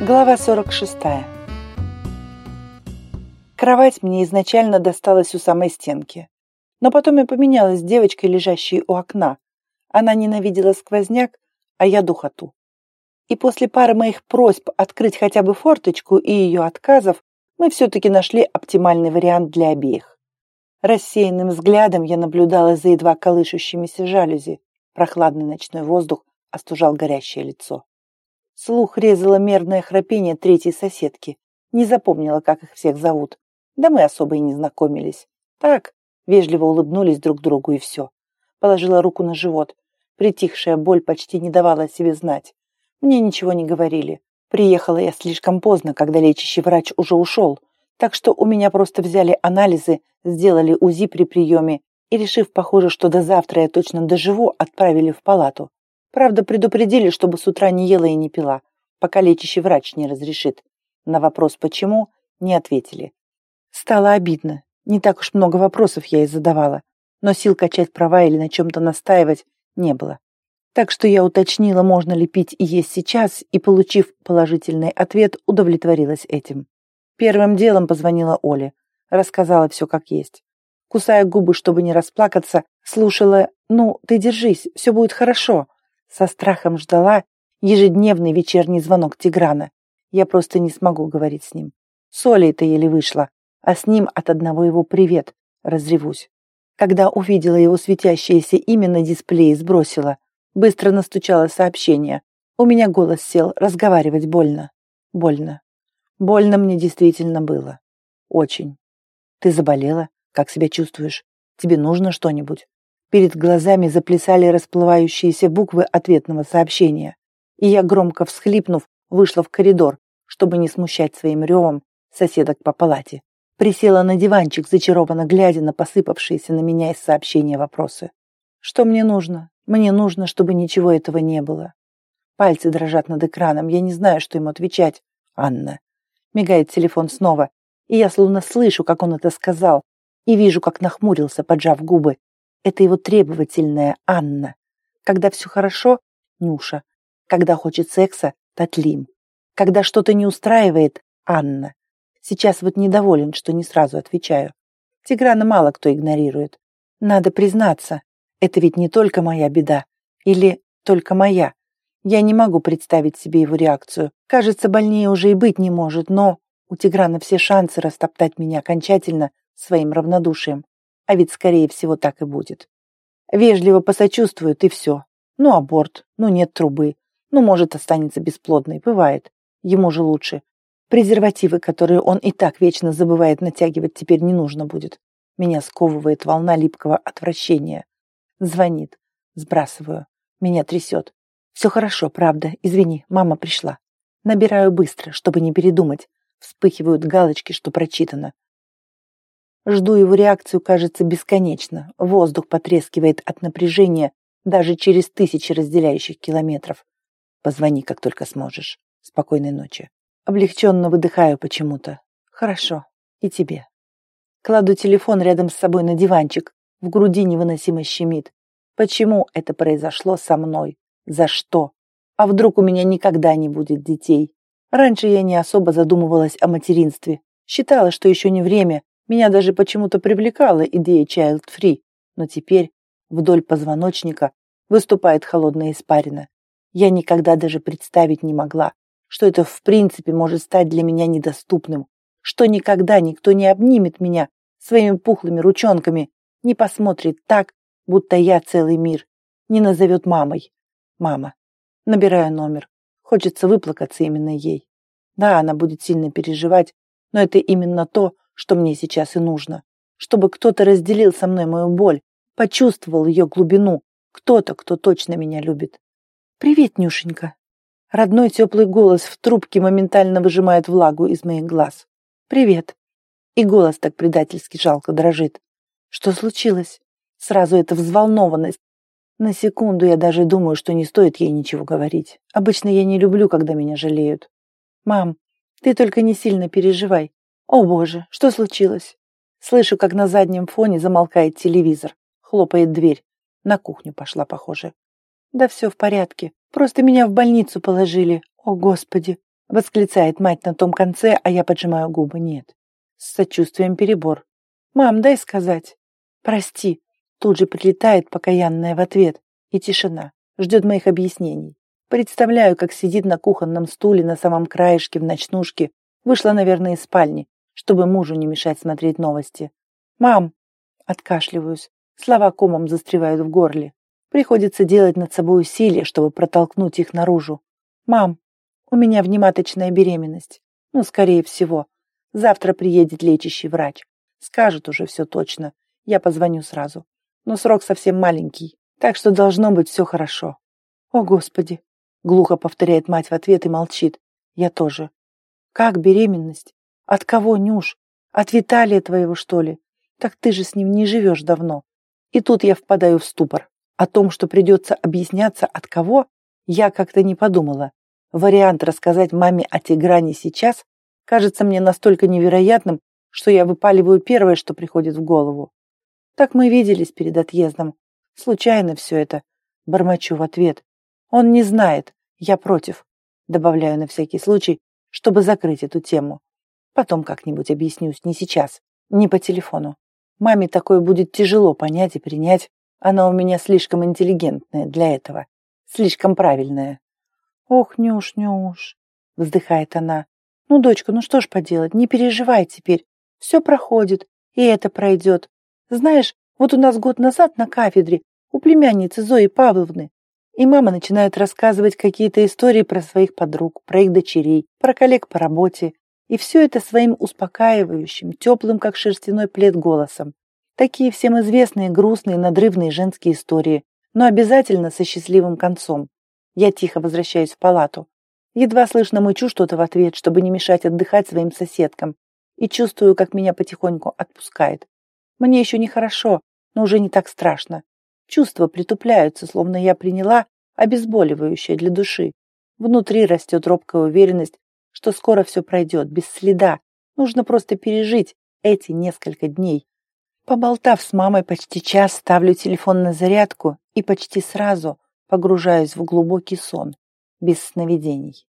Глава 46. Кровать мне изначально досталась у самой стенки. Но потом я поменялась с девочкой, лежащей у окна. Она ненавидела сквозняк, а я духоту. И после пары моих просьб открыть хотя бы форточку и ее отказов, мы все-таки нашли оптимальный вариант для обеих. Рассеянным взглядом я наблюдала за едва колышущимися жалюзи. Прохладный ночной воздух остужал горящее лицо. Слух резало мерное храпение третьей соседки. Не запомнила, как их всех зовут. Да мы особо и не знакомились. Так, вежливо улыбнулись друг другу и все. Положила руку на живот. Притихшая боль почти не давала о себе знать. Мне ничего не говорили. Приехала я слишком поздно, когда лечащий врач уже ушел. Так что у меня просто взяли анализы, сделали УЗИ при приеме и, решив, похоже, что до завтра я точно доживу, отправили в палату. Правда, предупредили, чтобы с утра не ела и не пила, пока лечащий врач не разрешит. На вопрос «почему?» не ответили. Стало обидно. Не так уж много вопросов я и задавала, но сил качать права или на чем-то настаивать не было. Так что я уточнила, можно ли пить и есть сейчас, и, получив положительный ответ, удовлетворилась этим. Первым делом позвонила Оле, рассказала все как есть. Кусая губы, чтобы не расплакаться, слушала «Ну, ты держись, все будет хорошо», со страхом ждала ежедневный вечерний звонок Тиграна. Я просто не смогу говорить с ним. С Олей-то еле вышла, а с ним от одного его «привет» разревусь. Когда увидела его светящееся имя на дисплее, сбросила. Быстро настучала сообщение. У меня голос сел, разговаривать больно. Больно. Больно мне действительно было. Очень. Ты заболела? Как себя чувствуешь? Тебе нужно что-нибудь? Перед глазами заплясали расплывающиеся буквы ответного сообщения, и я, громко всхлипнув, вышла в коридор, чтобы не смущать своим ревом соседок по палате. Присела на диванчик, зачарованно глядя на посыпавшиеся на меня из сообщения вопросы. Что мне нужно? Мне нужно, чтобы ничего этого не было. Пальцы дрожат над экраном, я не знаю, что ему отвечать. Анна. Мигает телефон снова, и я словно слышу, как он это сказал, и вижу, как нахмурился, поджав губы, это его требовательная Анна. Когда все хорошо – Нюша. Когда хочет секса – Татлим. Когда что-то не устраивает – Анна. Сейчас вот недоволен, что не сразу отвечаю. Тиграна мало кто игнорирует. Надо признаться, это ведь не только моя беда. Или только моя. Я не могу представить себе его реакцию. Кажется, больнее уже и быть не может, но у Тиграна все шансы растоптать меня окончательно своим равнодушием. А ведь, скорее всего, так и будет. Вежливо посочувствуют, и все. Ну, аборт, ну, нет трубы. Ну, может, останется бесплодной. Бывает. Ему же лучше. Презервативы, которые он и так вечно забывает натягивать, теперь не нужно будет. Меня сковывает волна липкого отвращения. Звонит. Сбрасываю. Меня трясет. Все хорошо, правда. Извини, мама пришла. Набираю быстро, чтобы не передумать. Вспыхивают галочки, что прочитано. Жду его реакцию, кажется, бесконечно. Воздух потрескивает от напряжения даже через тысячи разделяющих километров. Позвони, как только сможешь. Спокойной ночи. Облегченно выдыхаю почему-то. Хорошо. И тебе. Кладу телефон рядом с собой на диванчик. В груди невыносимо щемит. Почему это произошло со мной? За что? А вдруг у меня никогда не будет детей? Раньше я не особо задумывалась о материнстве. Считала, что еще не время, меня даже почему-то привлекала идея child-free, но теперь вдоль позвоночника выступает холодная испарина. Я никогда даже представить не могла, что это в принципе может стать для меня недоступным, что никогда никто не обнимет меня своими пухлыми ручонками, не посмотрит так, будто я целый мир, не назовет мамой. Мама. Набираю номер. Хочется выплакаться именно ей. Да, она будет сильно переживать, но это именно то, что мне сейчас и нужно. Чтобы кто-то разделил со мной мою боль, почувствовал ее глубину, кто-то, кто точно меня любит. «Привет, Нюшенька!» Родной теплый голос в трубке моментально выжимает влагу из моих глаз. «Привет!» И голос так предательски жалко дрожит. «Что случилось?» Сразу эта взволнованность. На секунду я даже думаю, что не стоит ей ничего говорить. Обычно я не люблю, когда меня жалеют. «Мам, ты только не сильно переживай. О боже, что случилось? Слышу, как на заднем фоне замолкает телевизор. Хлопает дверь. На кухню пошла, похоже. Да все в порядке. Просто меня в больницу положили. О, Господи. Восклицает мать на том конце, а я поджимаю губы. Нет. С сочувствием перебор. Мам, дай сказать. Прости. Тут же прилетает покаянная в ответ. И тишина. Ждет моих объяснений. Представляю, как сидит на кухонном стуле на самом краешке в ночнушке. Вышла, наверное, из спальни, чтобы мужу не мешать смотреть новости. «Мам!» Откашливаюсь. Слова комом застревают в горле. Приходится делать над собой усилия, чтобы протолкнуть их наружу. «Мам, у меня внематочная беременность. Ну, скорее всего. Завтра приедет лечащий врач. Скажет уже все точно. Я позвоню сразу. Но срок совсем маленький, так что должно быть все хорошо». «О, Господи!» Глухо повторяет мать в ответ и молчит. «Я тоже». «Как беременность? От кого, Нюш? От Виталия твоего, что ли? Так ты же с ним не живешь давно». И тут я впадаю в ступор. О том, что придется объясняться от кого, я как-то не подумала. Вариант рассказать маме о Тигране сейчас кажется мне настолько невероятным, что я выпаливаю первое, что приходит в голову. Так мы виделись перед отъездом. Случайно все это. Бормочу в ответ. Он не знает. Я против. Добавляю на всякий случай, чтобы закрыть эту тему. Потом как-нибудь объяснюсь, не сейчас, не по телефону. Маме такое будет тяжело понять и принять, она у меня слишком интеллигентная для этого. Слишком правильная. Ох, Нюш, Нюш, вздыхает она. Ну, дочка, ну что ж поделать, не переживай теперь. Все проходит, и это пройдет. Знаешь, вот у нас год назад на кафедре у племянницы Зои Павловны и мама начинает рассказывать какие-то истории про своих подруг, про их дочерей, про коллег по работе. И все это своим успокаивающим, теплым, как шерстяной плед, голосом. Такие всем известные, грустные, надрывные женские истории, но обязательно со счастливым концом. Я тихо возвращаюсь в палату. Едва слышно мычу что-то в ответ, чтобы не мешать отдыхать своим соседкам, и чувствую, как меня потихоньку отпускает. Мне еще нехорошо, но уже не так страшно. Чувства притупляются, словно я приняла обезболивающее для души. Внутри растет робкая уверенность, что скоро все пройдет, без следа. Нужно просто пережить эти несколько дней. Поболтав с мамой почти час, ставлю телефон на зарядку и почти сразу погружаюсь в глубокий сон, без сновидений.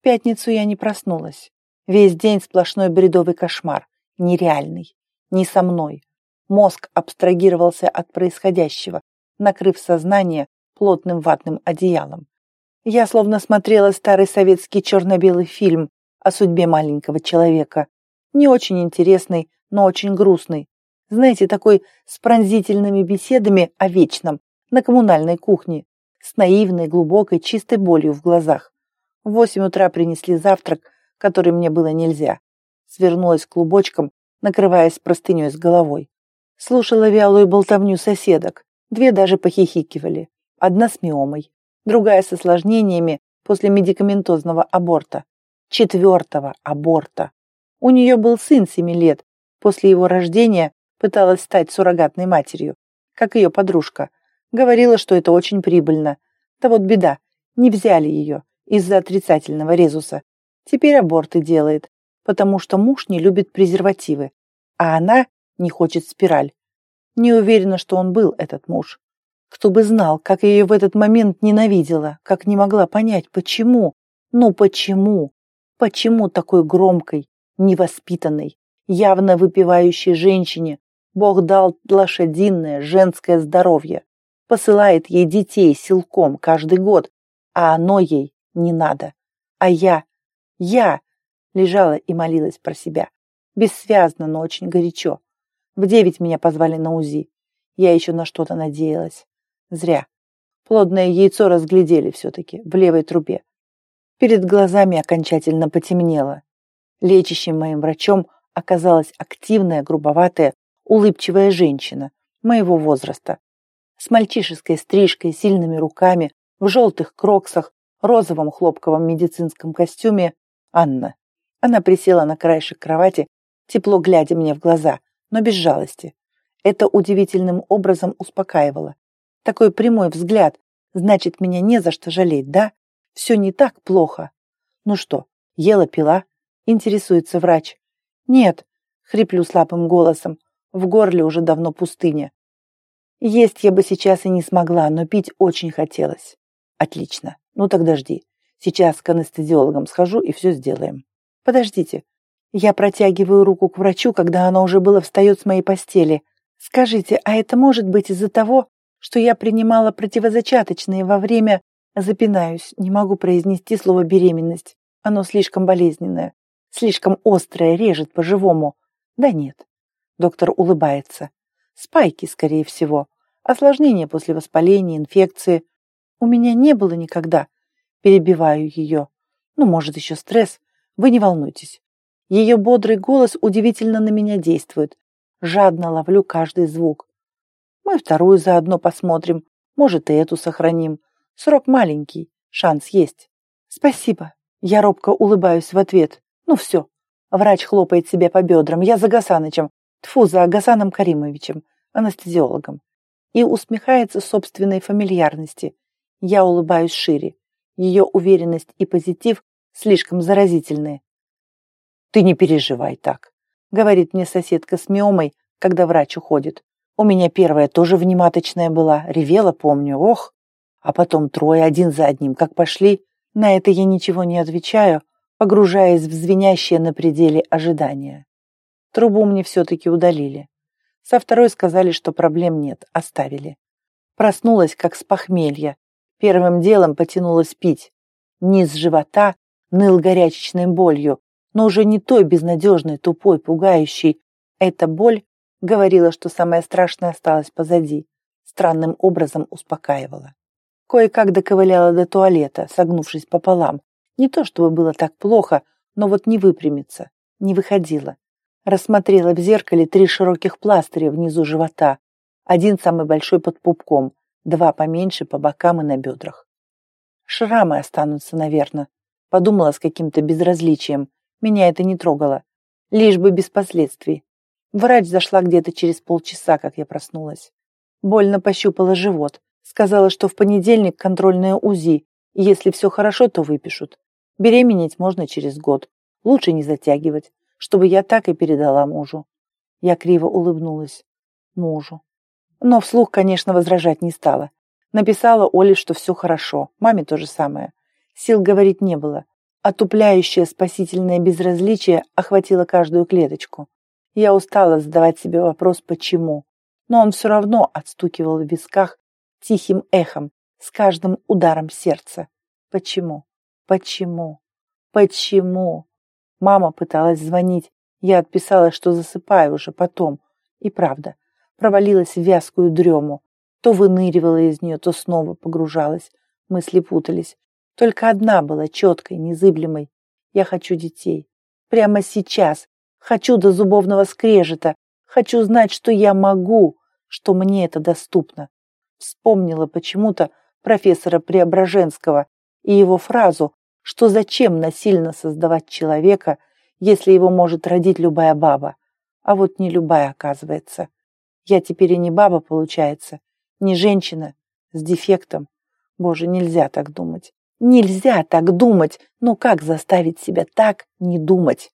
В пятницу я не проснулась. Весь день сплошной бредовый кошмар, нереальный, не со мной. Мозг абстрагировался от происходящего, накрыв сознание плотным ватным одеялом. Я словно смотрела старый советский черно-белый фильм о судьбе маленького человека. Не очень интересный, но очень грустный, знаете, такой с пронзительными беседами о вечном, на коммунальной кухне, с наивной, глубокой, чистой болью в глазах. В восемь утра принесли завтрак, который мне было нельзя. Свернулась клубочком, накрываясь простыней с головой. Слушала вялую болтовню соседок. Две даже похихикивали. Одна с миомой, другая с осложнениями после медикаментозного аборта. Четвертого аборта. У нее был сын семи лет. После его рождения пыталась стать суррогатной матерью, как ее подружка. Говорила, что это очень прибыльно. Да вот беда, не взяли ее из-за отрицательного резуса. Теперь аборты делает, потому что муж не любит презервативы, а она не хочет спираль. Не уверена, что он был, этот муж. Кто бы знал, как я ее в этот момент ненавидела, как не могла понять, почему. Ну почему? Почему такой громкой, невоспитанной, явно выпивающей женщине Бог дал лошадиное женское здоровье, посылает ей детей силком каждый год, а оно ей не надо. А я, я лежала и молилась про себя. Бессвязно, но очень горячо. В девять меня позвали на УЗИ. Я еще на что-то надеялась. Зря. Плодное яйцо разглядели все-таки в левой трубе. Перед глазами окончательно потемнело. Лечащим моим врачом оказалась активная, грубоватая, улыбчивая женщина моего возраста, с мальчишеской стрижкой, сильными руками, в желтых кроксах, розовом хлопковом медицинском костюме Анна. Она присела на краешек кровати, тепло глядя мне в глаза, но без жалости. Это удивительным образом успокаивало. Такой прямой взгляд, значит, меня не за что жалеть, да? Все не так плохо. Ну что, ела, пила? Интересуется врач. Нет, хриплю слабым голосом. В горле уже давно пустыня. Есть я бы сейчас и не смогла, но пить очень хотелось. Отлично. Ну тогда жди. Сейчас к анестезиологам схожу и все сделаем. Подождите. Я протягиваю руку к врачу, когда она уже было встает с моей постели. Скажите, а это может быть из-за того, что я принимала противозачаточные во время... Запинаюсь, не могу произнести слово «беременность». Оно слишком болезненное, слишком острое, режет по-живому. Да нет. Доктор улыбается. Спайки, скорее всего. Осложнения после воспаления, инфекции. У меня не было никогда. Перебиваю ее. Ну, может, еще стресс. Вы не волнуйтесь. Ее бодрый голос удивительно на меня действует. Жадно ловлю каждый звук. Мы вторую заодно посмотрим. Может, и эту сохраним. Срок маленький. Шанс есть. Спасибо. Я робко улыбаюсь в ответ. Ну все. Врач хлопает себя по бедрам. Я за Гасанычем. Тфу, за Гасаном Каримовичем, анестезиологом и усмехается собственной фамильярности. Я улыбаюсь шире. Ее уверенность и позитив слишком заразительные. «Ты не переживай так», — говорит мне соседка с миомой, когда врач уходит. «У меня первая тоже внематочная была, ревела, помню, ох. А потом трое один за одним, как пошли. На это я ничего не отвечаю, погружаясь в звенящее на пределе ожидания. Трубу мне все-таки удалили. Со второй сказали, что проблем нет, оставили. Проснулась, как с похмелья. Первым делом потянулась пить. Низ живота ныл горячечной болью, но уже не той безнадежной, тупой, пугающей. Эта боль говорила, что самое страшное осталось позади. Странным образом успокаивала. Кое-как доковыляла до туалета, согнувшись пополам. Не то чтобы было так плохо, но вот не выпрямиться, не выходила. Рассмотрела в зеркале три широких пластыря внизу живота. Один самый большой под пупком, два поменьше по бокам и на бедрах. Шрамы останутся, наверное. Подумала с каким-то безразличием. Меня это не трогало. Лишь бы без последствий. Врач зашла где-то через полчаса, как я проснулась. Больно пощупала живот. Сказала, что в понедельник контрольное УЗИ, и если все хорошо, то выпишут. Беременеть можно через год. Лучше не затягивать чтобы я так и передала мужу. Я криво улыбнулась. Мужу. Но вслух, конечно, возражать не стала. Написала Оле, что все хорошо, маме то же самое. Сил говорить не было. Отупляющее спасительное безразличие охватило каждую клеточку. Я устала задавать себе вопрос «почему?», но он все равно отстукивал в висках тихим эхом с каждым ударом сердца. Почему? Почему? Почему? Мама пыталась звонить. Я отписала, что засыпаю уже потом. И правда, провалилась в вязкую дрему. То выныривала из нее, то снова погружалась. Мысли путались. Только одна была четкой, незыблемой. Я хочу детей. Прямо сейчас. Хочу до зубовного скрежета. Хочу знать, что я могу, что мне это доступно. Вспомнила почему-то профессора Преображенского и его фразу что зачем насильно создавать человека, если его может родить любая баба, а вот не любая, оказывается. Я теперь и не баба, получается, не женщина с дефектом. Боже, нельзя так думать. Нельзя так думать. Но как заставить себя так не думать?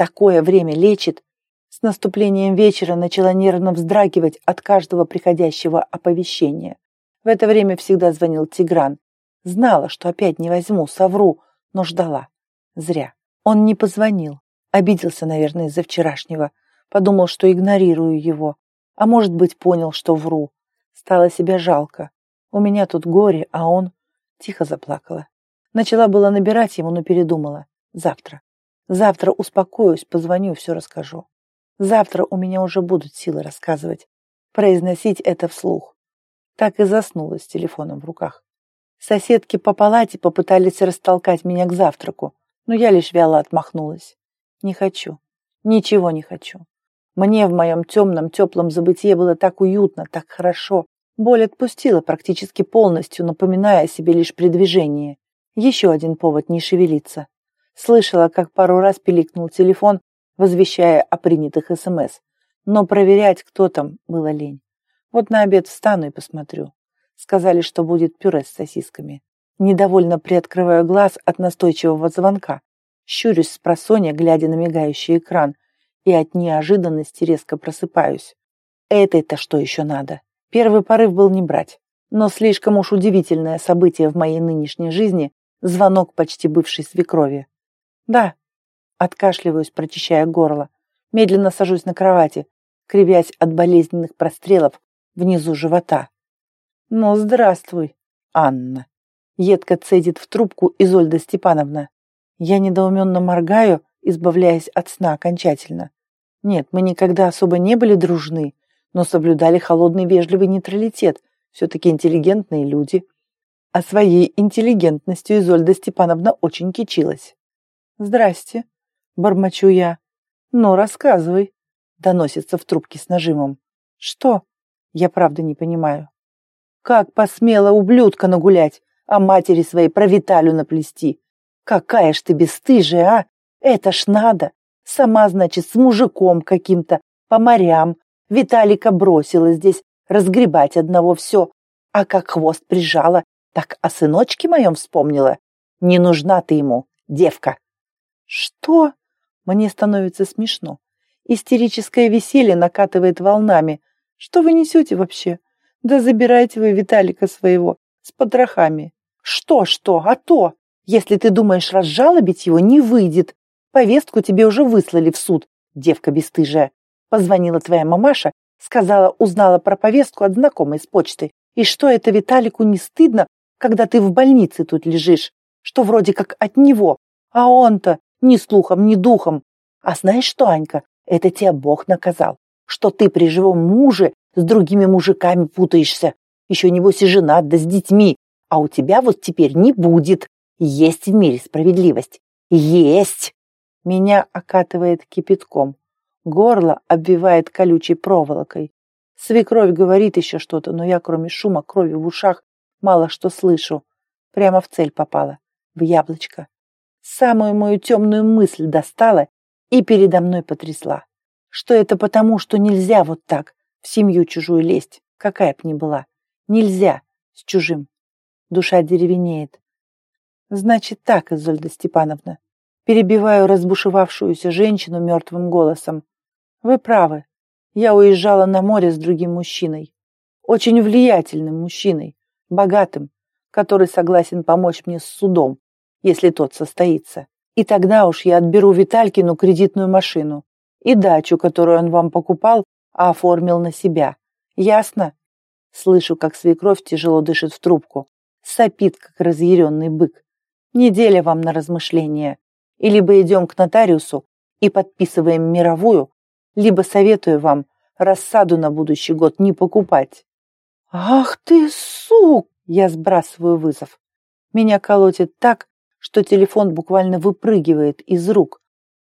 Такое время лечит. С наступлением вечера начала нервно вздрагивать от каждого приходящего оповещения. В это время всегда звонил Тигран. Знала, что опять не возьму, совру, но ждала. Зря. Он не позвонил. Обиделся, наверное, из-за вчерашнего. Подумал, что игнорирую его. А может быть, понял, что вру. Стало себя жалко. У меня тут горе, а он... Тихо заплакала. Начала было набирать ему, но передумала. Завтра. Завтра успокоюсь, позвоню, все расскажу. Завтра у меня уже будут силы рассказывать. Произносить это вслух. Так и заснула с телефоном в руках. Соседки по палате попытались растолкать меня к завтраку, но я лишь вяло отмахнулась. Не хочу. Ничего не хочу. Мне в моем темном, теплом забытье было так уютно, так хорошо. Боль отпустила практически полностью, напоминая о себе лишь при движении. Еще один повод не шевелиться. Слышала, как пару раз пиликнул телефон, возвещая о принятых СМС. Но проверять, кто там, было лень. Вот на обед встану и посмотрю. Сказали, что будет пюре с сосисками. Недовольно приоткрываю глаз от настойчивого звонка. Щурюсь с просонья, глядя на мигающий экран, и от неожиданности резко просыпаюсь. Это-то что еще надо? Первый порыв был не брать. Но слишком уж удивительное событие в моей нынешней жизни Звонок почти бывшей свекрови. «Да». Откашливаюсь, прочищая горло. Медленно сажусь на кровати, кривясь от болезненных прострелов внизу живота. «Ну, здравствуй, Анна!» Едко цедит в трубку Изольда Степановна. Я недоуменно моргаю, избавляясь от сна окончательно. Нет, мы никогда особо не были дружны, но соблюдали холодный вежливый нейтралитет, все-таки интеллигентные люди. А своей интеллигентностью Изольда Степановна очень кичилась. «Здрасте», — бормочу я. «Ну, рассказывай», — доносится в трубке с нажимом. «Что?» Я правда не понимаю. «Как посмела ублюдка нагулять, а матери своей про Виталю наплести? Какая ж ты бесстыжая, а? Это ж надо! Сама, значит, с мужиком каким-то, по морям. Виталика бросила здесь разгребать одного все. А как хвост прижала, так о сыночке моем вспомнила. Не нужна ты ему, девка. Что? Мне становится смешно. Истерическое веселье накатывает волнами. Что вы несете вообще? Да забирайте вы Виталика своего с потрохами. Что, что, а то? Если ты думаешь разжалобить его, не выйдет. Повестку тебе уже выслали в суд, девка бесстыжая. Позвонила твоя мамаша, сказала, узнала про повестку от знакомой с почты. И что это Виталику не стыдно, когда ты в больнице тут лежишь? Что вроде как от него, а он-то ни слухом, ни духом. А знаешь что, Анька, это тебя Бог наказал, что ты при живом муже с другими мужиками путаешься. Еще небось и женат, да с детьми. А у тебя вот теперь не будет. Есть в мире справедливость. Есть! Меня окатывает кипятком. Горло обвивает колючей проволокой. Свекровь говорит еще что-то, но я, кроме шума крови в ушах, мало что слышу. Прямо в цель попала. В яблочко. Самую мою темную мысль достала и передо мной потрясла. Что это потому, что нельзя вот так в семью чужую лезть, какая б ни была. Нельзя с чужим. Душа деревенеет. Значит так, Изольда Степановна. Перебиваю разбушевавшуюся женщину мертвым голосом. Вы правы. Я уезжала на море с другим мужчиной. Очень влиятельным мужчиной, богатым, который согласен помочь мне с судом, если тот состоится. И тогда уж я отберу Виталькину кредитную машину и дачу, которую он вам покупал, а оформил на себя. Ясно? Слышу, как свекровь тяжело дышит в трубку, сопит, как разъяренный бык. Неделя вам на размышление. И либо идем к нотариусу и подписываем мировую, либо советую вам рассаду на будущий год не покупать. Ах ты, сук! Я сбрасываю вызов. Меня колотит так, что телефон буквально выпрыгивает из рук.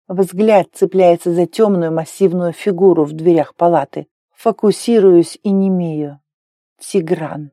Взгляд цепляется за темную массивную фигуру в дверях палаты. Фокусируюсь и немею. Тигран.